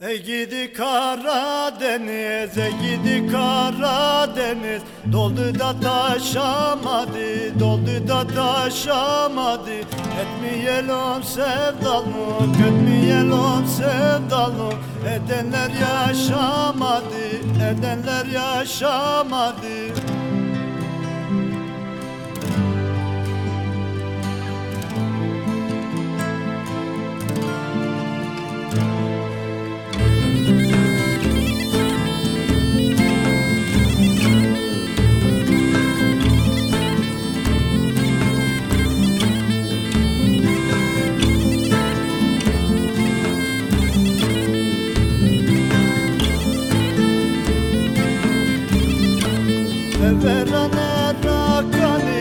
Ey gidi Karadeniz, ey gidi Karadeniz. Doldu da taşamadı, doldu da taşamadı. Etmeyelim sevdalı, kötmeyelim sevdalı Edenler yaşamadı, edenler yaşamadı Εβέρα νερά κάνει,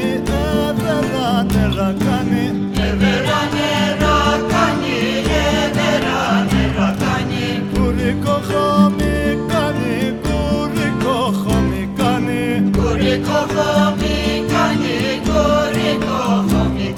εβέρα νερά κάνει. Εβέρα νερά κάνει, εβέρα νερά κάνει. Κουρικό χωμί κάνει, κουρικό χωμί κάνει. Κουρικό χωμί κάνει, κουρικό χωμί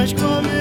aşk bana